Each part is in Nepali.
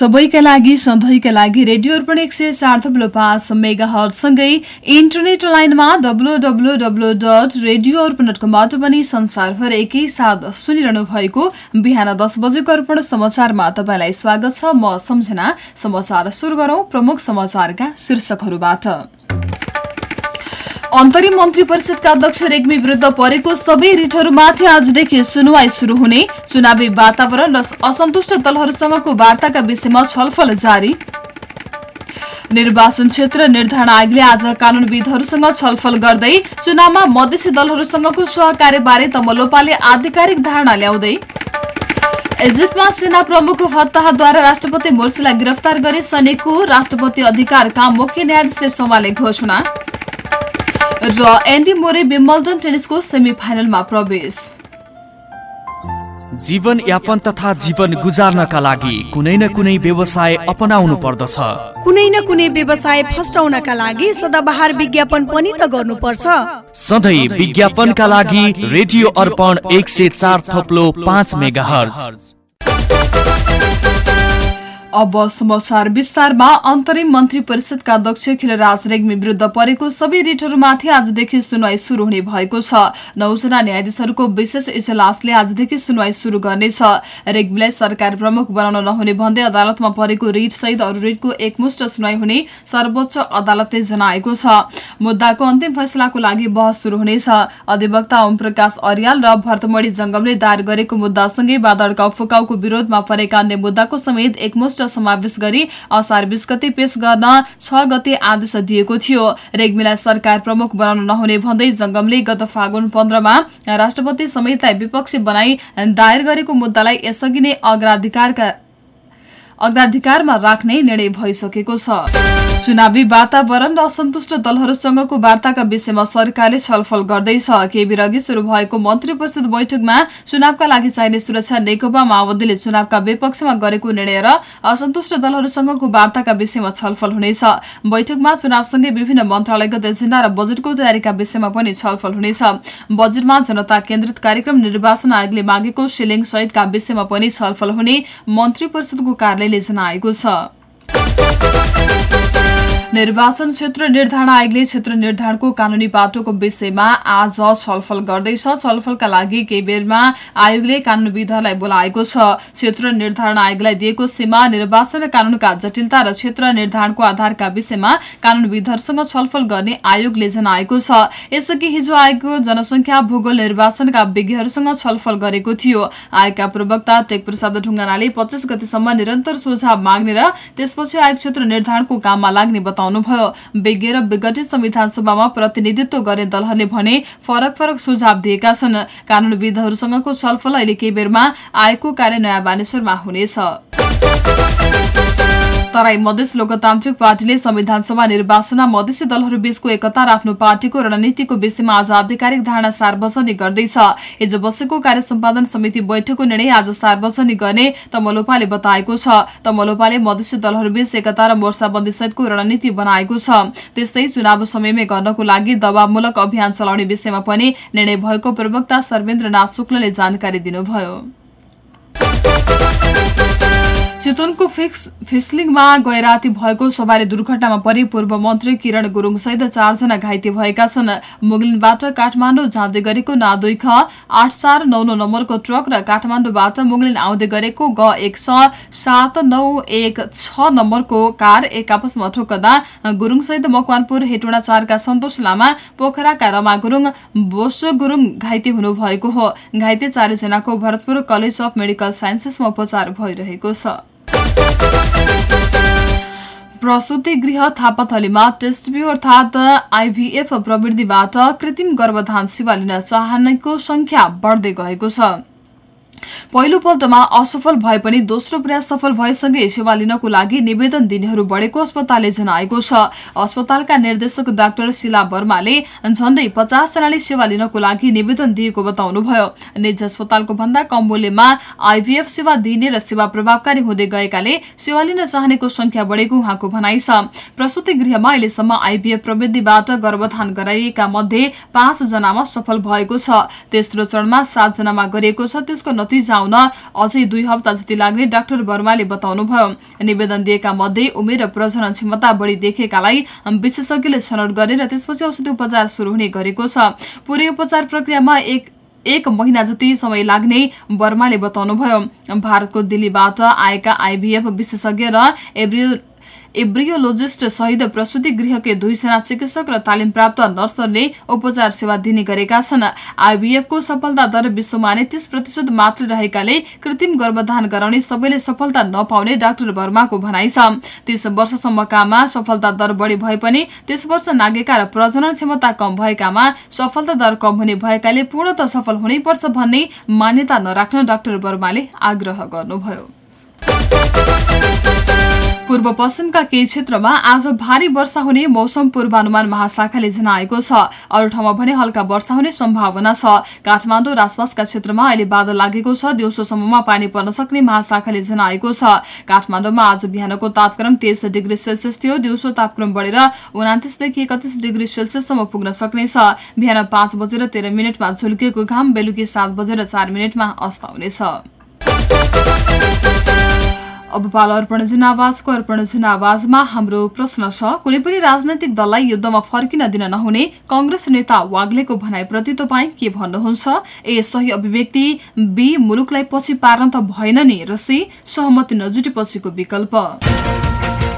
सबैका लागि सधैँका लागि रेडियो अर्पण एक सय चार थप्लो पाँच मेगा इन्टरनेट लाइनमा W W W dot radio Arpan dot पनि संसारभर एकैसाथ सुनिरहनु भएको बिहान दस बजेको अर्पण समाचारमा तपाईँलाई स्वागत छ। म सम्झना समाचार सुरु गरौं प्रमुख समाचारका शीर्षकहरूबाट। अन्तरिम मन्त्री परिषदका अध्यक्ष रेग्मी विरूद्ध परेको सबै रिटहरूमाथि आजदेखि सुनवाई शुरू हुने चुनावी वातावरण र असन्तुष्ट दलहरूसँगको वार्ताका विषयमा छलफल जारी। निर्वाचन क्षेत्र निर्धारण आयोगले आज कानूनविदहरूसँग छलफल गर्दै चुनावमा मधेसी दलहरूसँगको सहकार्यबारे तमलोपाले आधिकारिक धारणा ल्याउँदै। इजिप्टमा सेना प्रमुख फत्ताहद्वारा राष्ट्रपति मोर्सीलाई गिरफ्तार गरी सैनिकको राष्ट्रपति अधिकारका मुख्य न्यायाधीशले सम्हाले घोषणा। र एन्डी मोरे विम्बल्डन टेनिसको सेमी फाइनलमा प्रवेश। जीवन यापन तथा जीवन गुजार्नका लागि कुनै न कुनै व्यवसाय अपनाउनु पर्दछ। कुनै न कुनै व्यवसाय फस्टाउनका लागि सदाबहार विज्ञापन पनि त गर्नुपर्छ। सधैँ विज्ञापनका लागि रेडियो अर्पण एक सय चार थप्लो पाँच मेगा अब समाचार विस्तारमा अन्तरिम मन्त्री परिषदका अध्यक्ष खिलराज रेग्मी विरूद्ध परेको सबै रिटहरूमाथि आजदेखि सुनवाई शुरू हुने भएको छ। नौजना न्यायाधीशहरूको विशेष इजलासले आजदेखि सुनवाई शुरू गर्नेछ। रेग्मीलाई सरकार प्रमुख बनाउन नहुने भन्दै अदालतमा परेको रिट सहित अरू रिटको एकमुष्ट सुनवाई हुने सर्वोच्च अदालतले जनाएको छ। मुद्दाको अन्तिम फैसलाको लागि बहस शुरू हुनेछ। अधिवक्ता ओम प्रकाश अर्याल र भरतमणी जंगमले दायर गरेको मुद्दासँगै बादड़का फुकाउको विरोधमा परेका अन्य मुद्दाको समेत एकमुष्ट समावेश गरी असार बीस गते पेश गर्न छ गते आदेश दिएको थियो। रेग्मीलाई सरकार प्रमुख बनाउन नहुने भन्दै जंगमले गत फागुन पन्ध्रमा राष्ट्रपति समेतलाई विपक्षी बनाई दायर गरेको मुद्दालाई यसअघि नै अग्राधिकारका अग्राधिकारमा राख्ने निर्णय भइसकेको छ। चुनावी वातावरण र असन्तुष्ट दलहरूसँगको वार्ताका विषयमा सरकारले छलफल गर्दैछ। केही बेर अघि शुरू भएको मन्त्री परिषद बैठकमा चुनावका लागि चाहिने सुरक्षा नेकपा माओवादीले चुनावका विपक्षमा गरेको निर्णय र असन्तुष्ट दलहरूसँगको वार्ताका विषयमा छलफल हुनेछ। बैठकमा चुनावसँगै विभिन्न मन्त्रालयगत एजेन्डा र बजेटको तयारीका विषयमा पनि छलफल हुनेछ। बजेटमा जनता केन्द्रित कार्यक्रम निर्वाचन आयोगले मागेको सिलिङ सहितका विषयमा पनि छलफल हुने मन्त्री परिषदको कार्यालयले जनाएको छ। निर्वाचन क्षेत्र निर्धारण आयोगले क्षेत्र निर्धारणको कानूनी बाटोको विषयमा आज छलफल गर्दैछ। छलफलका लागि केही बेरमा आयोगले कानूनविदहरूलाई बोलाएको छ। क्षेत्र निर्धारण आयोगलाई दिएको सीमा निर्वाचन कानूनका जटिलता र क्षेत्र निर्धारणको आधारका विषयमा कानूनविदहरूसँग छलफल गर्ने आयोगले जनाएको छ। यसअघि हिजो आयोगको जनसंख्या भूगोल निर्वाचनका विज्ञहरूसँग छलफल गरेको थियो। आयोगका प्रवक्ता टेक प्रसाद ढुङ्गानाले पच्चिस गतिसम्म निरन्तर सुझाव माग्ने र त्यसपछि आयोग क्षेत्र निर्धारणको काममा लाग्ने बताउनुभयो। विज्ञ र विघटित संविधान सभामा प्रतिनिधित्व गर्ने दलहरूले भने फरक फरक सुझाव दिएका छन्। कानूनविदहरूसँगको छलफल अहिले केही बेरमा आएको कार्य नयाँ बानेश्वरमा हुनेछ। तराई मधेस लोकतान्त्रिक पार्टीले संविधान सभा निर्वाचनमा मधेसी दलहरू बीचको एकता र आफ्नो पार्टीको रणनीतिको विषयमा आज आधिकारिक धारणा सार्वजनिक गर्दैछ। हिजो बसेको कार्य सम्पादन समिति बैठकको निर्णय आज सार्वजनिक गर्ने तमलोपाले बताएको छ। तमलोपाले मधेसी दलहरूबीच एकता र मोर्चाबन्दी सहितको रणनीति बनाएको छ। त्यस्तै चुनाव समयमै गर्नको लागि दबावमूलक अभियान चलाउने विषयमा पनि निर्णय भएको प्रवक्ता सर्वेन्द्रनाथ शुक्लले जानकारी दिनुभयो। चितवनको फिक्स फिस्लिङमा गैराती भएको सवारी दुर्घटनामा परि पूर्व मन्त्री किरण गुरुङ सहित चारजना घाइते भएका छन्। मुगलिनबाट काठमाडौँ जाँदै गरेको नादोई ख आठ चार नौ नौ नम्बरको ट्रक र काठमाडौँबाट मुगलिन आउँदै गरेको ग एक छ सात नौ एक छ नम्बरको कार एक आपसमा ठोक्दा गुरुङसहित मकवानपुर हेटोडा चारका सन्तोष लामा पोखराका रमा गुरुङ बोसो गुरुङ घाइते हुनुभएको हो। घाइते चारैजनाको भरतपुर कलेज अफ मेडिकल साइन्सेसमा उपचार भइरहेको छ। प्रसुति गृह थापाथलीमा टेस्ट व्यू अर्थात आइभीएफ प्रवृत्तिबाट कृत्रिम गर्भधान सेवा लिन चाहनेको संख्या बढ्दै गएको छ। पहिलो पल्टमा असफल भए पनि दोस्रो प्रयास सफल भएसँगै सेवा लिनको लागि निवेदन दिनेहरू बढेको अस्पतालले जनाएको छ। अस्पतालका निर्देशक डाक्टर शिला वर्माले झण्डै पचासजनाले सेवा लिनको लागि निवेदन दिएको बताउनुभयो। निजी अस्पतालको भन्दा कम मूल्यमा आइभीएफ सेवा दिने र सेवा प्रभावकारी हुँदै गएकाले सेवा लिन चाहनेको संख्या बढेको उहाँको भनाइ छ। प्रसुति गृहमा अहिलेसम्म आइभीएफ प्रविधिबाट गर्भधान गराइएका मध्ये पाँच जनामा सफल भएको छ। तेस्रो चरणमा सातजनामा गरिएको छ त्यसको नतिजा आउन अझै दुई हप्ता जति लाग्ने डाक्टर वर्माले बताउनुभयो। निवेदन दिएका मध्ये उमेर र प्रजनन क्षमता बढी देखेकालाई विशेषज्ञले छनौट गर्ने र त्यसपछि औषधि उपचार सुरु हुने गरेको छ। पूरै उपचार प्रक्रियामा एक एक महिना जति समय लाग्ने वर्माले बताउनुभयो। भारतको दिल्लीबाट आएका आइभीएफ विशेषज्ञ र एब्रियो एब्रियोलोजिस्ट सहित प्रसुति गृहकै दुईजना चिकित्सक र तालिम प्राप्त नर्सहरूले उपचार सेवा दिने गरेका छन्। आइबीएफको सफलता दर विश्वमा नै तीस प्रतिशत मात्र रहेकाले कृत्रिम गर्भधान गराउने सबैले सफलता नपाउने डाक्टर वर्माको भनाइ छ। तीस वर्षसम्मकामा सफलता दर बढी भए पनि त्यस वर्ष नागेका र प्रजनन क्षमता कम भएकामा सफलता दर कम हुने भएकाले पूर्णत सफल हुनैपर्छ भन्ने मान्यता नराख्न डाक्टर वर्माले आग्रह गर्नुभयो। पूर्व पश्चिमका केही क्षेत्रमा आज भारी वर्षा हुने मौसम पूर्वानुमान महाशाखाले जनाएको छ। अरू ठाउँमा भने हल्का वर्षा हुने सम्भावना छ। काठमाडौँ र आसपासका क्षेत्रमा अहिले बादल लागेको छ। दिउँसोसम्ममा पानी पर्न सक्ने महाशाखाले जनाएको छ। काठमाडौँमा आज बिहानको तापक्रम तेइस डिग्री सेल्सियस थियो। दिउँसो तापक्रम बढेर उनातिसदेखि एकतिस डिग्री सेल्सियससम्म पुग्न सक्नेछ। बिहान पाँच बजेर तेह्र मिनटमा झुल्किएको घाम बेलुकी सात बजेर चार मिनटमा अस्ताउनेछ। अब पालो अर्पण जुन आवाजको अर्पण जुन आवाजमा हाम्रो प्रश्न छ कुनै पनि राजनैतिक दललाई युद्धमा फर्किन दिन नहुने कंग्रेस नेता वाग्लेको भनाइप्रति तपाईँ के भन्नुहुन्छ? ए सही अभिव्यक्ति बी मुलुकलाई पछि पार्न त भएन नि र सी सहमति नजुटेपछिको विकल्प।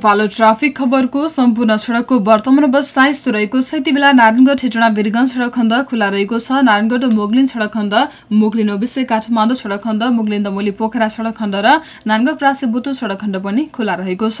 पालो ट्राफिक खबरको सम्पूर्ण सड़कको वर्तमान अवस्था यस्तो रहेको छ। यति बेला नारायणगढ हेटोडा वीरगंज सड़क खण्ड खुला रहेको छ। नारायणगढ मोगलिन सड़क खण्ड मोगलिन ओबिसे काठमाडौँ सड़क खण्ड मोगलिन दमोली पोखरा सड़क खण्ड र नारायणगढ प्रासे बुटो सड़क खण्ड पनि खुला रहेको छ।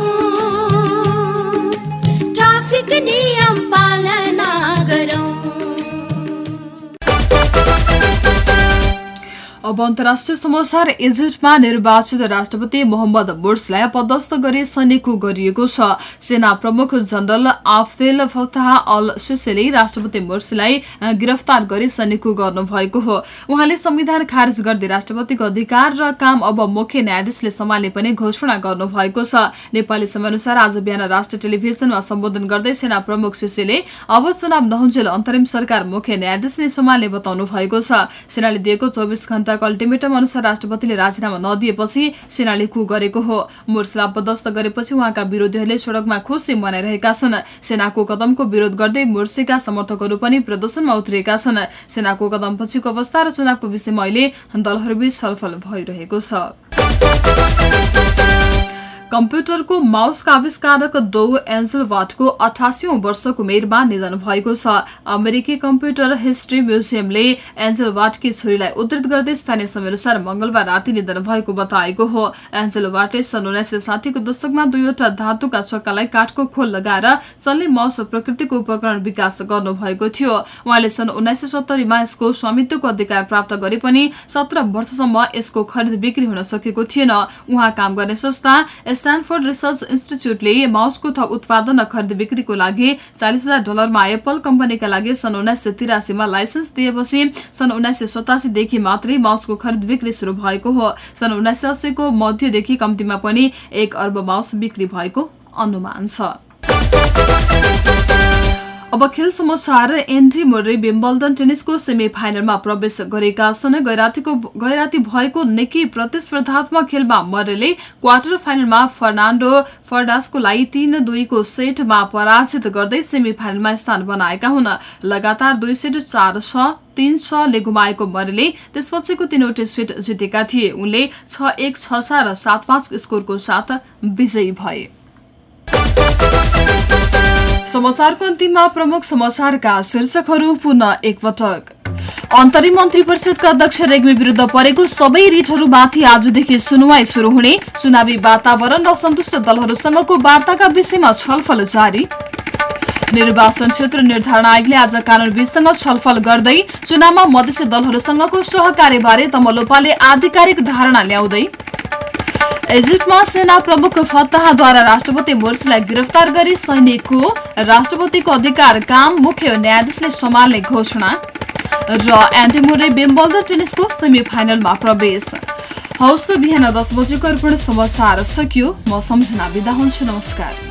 अब अन्तर्राष्ट्रिय समाचार इजिप्टमा निर्वाचित राष्ट्रपति मोहम्मद बुर्सलाई पदस्थ गरी सैनिकको गरिएको छ। सेना प्रमुख जनरल आफदेल फताह अल सुसेले राष्ट्रपति मुर्सीलाई गिरफ्तार गरी सैनिकको गर्नुभएको हो। उहाँले संविधान खारेज गर्दै राष्ट्रपतिको अधिकार र काम अब मुख्य न्यायाधीशले सम्हाल्ने पनि घोषणा गर्नुभएको छ। नेपाली समयअनुसार आज बिहान राष्ट्रिय टेलिभिजनमा सम्बोधन गर्दै सेना प्रमुख सुसेले अब चुनाव नहुन्जेल अन्तरिम सरकार मुख्य न्यायाधीशले सम्हाल्ने बताउनु भएको छ। सेनाले दिएको चौबिस घण्टाको अल्टिमेटम अनुसार राष्ट्रपतिले राजीनामा नदिएपछि सेनाले कु गरेको हो। मुर्सला पदस्थ गरेपछि उहाँका विरोधीहरूले सड़कमा खुसी मनाइरहेका छन्। सेनाको कदमको विरोध गर्दै मुर्सीका समर्थकहरू पनि प्रदर्शनमा उत्रिएका छन्। सेनाको कदमपछिको अवस्था र चुनावको विषयमा अहिले दलहरूबीच छलफल भइरहेको छ। कम्प्युटरको माउसका आविष्कारक दो एन्जल वाटको वर्षको उमेरमा निधन भएको छ। अमेरिकी कम्प्युटर हिस्ट्री म्युजियमले एन्जल वाटकी छोरीलाई उद्धृत गर्दै स्थानीय समयअनुसार मंगलबार राति निधन भएको बताएको हो। एन्जल वाटले सन् उन्नाइस सय साठीको दशकमा दुईवटा धातुका चक्कालाई काठको खोल लगाएर चल्ने माउस प्रकृतिको उपकरण विकास गर्नुभएको थियो। उहाँले सन् उन्नाइस सय सत्तरीमा यसको स्वामित्वको अधिकार प्राप्त गरे पनि सत्र वर्षसम्म यसको खरिद बिक्री हुन सकेको थिएन। उहाँ काम गर्ने संस्था स्ट्यानफोर्ड रिसर्च इन्स्टिच्युटले माउसको थप उत्पादन र खरिद बिक्रीको लागि चालिस हजार डलरमा एप्पल कम्पनीका लागि सन् उन्नाइस सय तिरासीमा लाइसेन्स दिएपछि सन् उन्नाइस सय सतासीदेखि मात्रै माउसको खरिद बिक्री शुरू भएको हो। सन् उन्नाइस सय अस्सीको मध्यदेखि कम्तीमा पनि एक अर्ब माउस बिक्री भएको अनुमान छ। अब खेल समाचार एन्डी मोर्रे विम्बल्डन टेनिसको सेमी फाइनलमा प्रवेश गरेका छन् गैरातीको गैराती भएको निकै प्रतिस्पर्धात्मक खेलमा मर्रेले क्वार्टर फाइनलमा फर्नान्डो फर्डासको लागि तीन दुईको सेटमा पराजित गर्दै सेमी फाइनलमा स्थान बनाएका हुन्। लगातार दुई सेट चार छ तीन छले गुमाएको मरेले त्यसपछिको तीनवटै सेट जितेका थिए। उनले छ एक छ चार र सात पाँच स्कोरको साथ विजयी भए। समाचारको अन्तिममा प्रमुख समाचारका शीर्षकहरू पुनः एकपटक। अन्तरिम मन्त्री परिषदका अध्यक्ष रेग्मी विरुद्ध परेको सबै रिटहरूमाथि आजदेखि सुनवाई शुरू हुने चुनावी वातावरण र सन्तुष्ट दलहरूसँगको वार्ताका विषयमा छलफल जारी। निर्वाचन क्षेत्र निर्धारण आयोगले आज कानूनविदसँग छलफल गर्दै चुनावमा मधेसी दलहरूसँगको सहकार्यबारे तमलोपाले आधिकारिक धारणा ल्याउँदै इजिप्टमा सेना प्रमुख फत्ताहद्वारा राष्ट्रपति मोर्सीलाई गिरफ्तार गरी सैनिकको राष्ट्रपतिको अधिकार काम मुख्य न्यायाधीशले सम्हाल्ने घोषणा र एन्टिमुरे बेम्बल्डर टेनिसको सेमी फाइनलमा प्रवेश। हौस् बिहान दस बजेको अर्पण समाचार सकियो। म सम्झना बिदा हुन्छु। नमस्कार।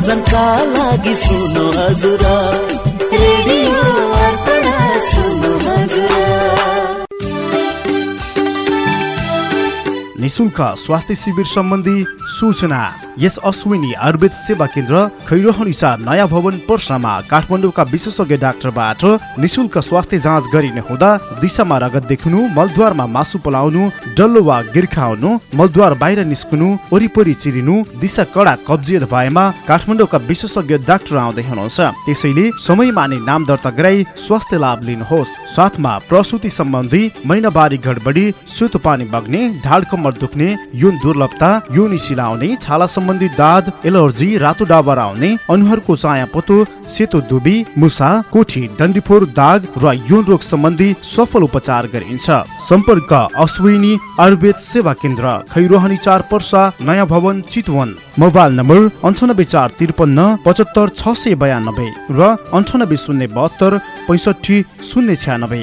मनोरञ्जनका लागि सुन्नु हजुर। रेडियो अर्पण सुन्नु हजुर। निशुल्क स्वास्थ्य शिविर सम्बन्धी सूचना। यस अश्विनी आयुर्वेद सेवा केन्द्र खैरोहनी चार नयाँ भवन पर्सामा काठमाडौँका विशेषज्ञ डाक्टरबाट निशुल्क स्वास्थ्य जाँच गरिने हुँदा दिशामा रगत देखिनु मलद्वारमा मासु पलाउनु डल्लो वा गिर्खाउनु मलद्वार बाहिर निस्कनु वरिपरि चिरिनु दिशा कडा कब्जियत भएमा काठमाडौँका विशेषज्ञ डाक्टर आउँदै हुनुहुन्छ। त्यसैले समयमा नै नाम दर्ता गराई स्वास्थ्य लाभ लिनुहोस्। साथमा प्रसुति सम्बन्धी महिनावारी गडबडी सुतो पानी बग्ने ढाड कम्मर दुख्ने युन दुर्लभता योनि सिलाउने छाला सम्बन्धी दाद एलर्जी रातो डाबर आउने अनुहारको चाया पोतो सेतो दुबी मुसा कोठी डन्डीफोर दाग र यौन रोग सम्बन्धी सफल उपचार गरिन्छ। सम्पर्क अश्विनी आयुर्वेद सेवा केन्द्र खैरोहनी चार पर्सा नयाँ भवन चितवन। मोबाइल नम्बर अन्ठानब्बे चार त्रिपन्न पचहत्तर छ सय बयानब्बे र अन्ठानब्बे शून्य बहत्तर पैँसठी शून्य छ्यानब्बे।